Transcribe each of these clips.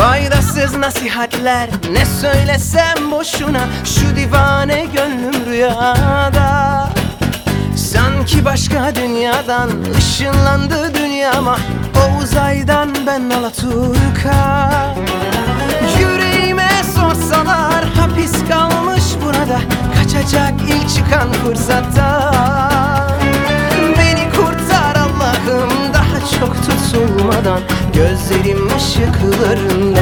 Faydasız nasihatler ne söylesem boşuna. Şu divane gönlüm rüyada. Sanki başka dünyadan ışınlandı dünyama. O uzaydan ben Alaturka. Yüreğime sorsalar hapis kalmış burada Kaçacak ilk çıkan fırsatta Beni kurtar Allah'ım daha çok tutulmadan Gözlerim ışıklarında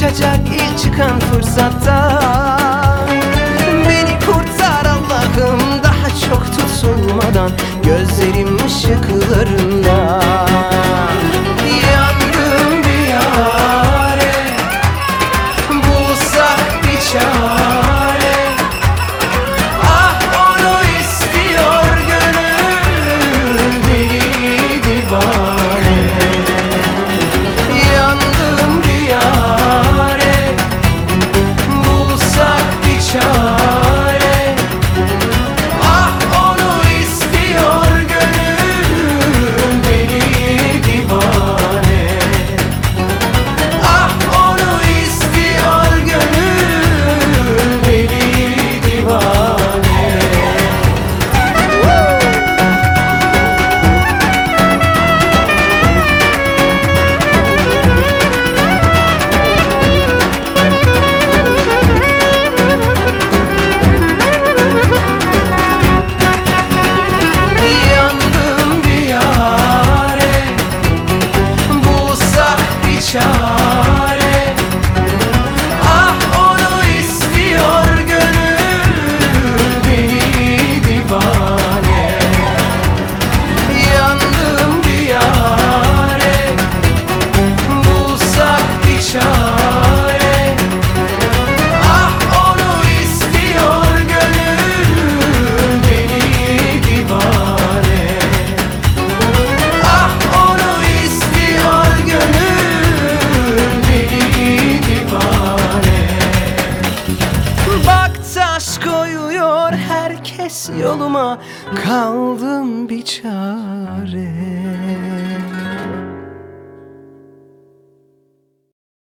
Kaçacak ilk çıkan fırsatta. Beni kurtar Allah'ım daha çok tutulmadan. Gözlerim ışıklarında herkes yoluma Kaldım bir çare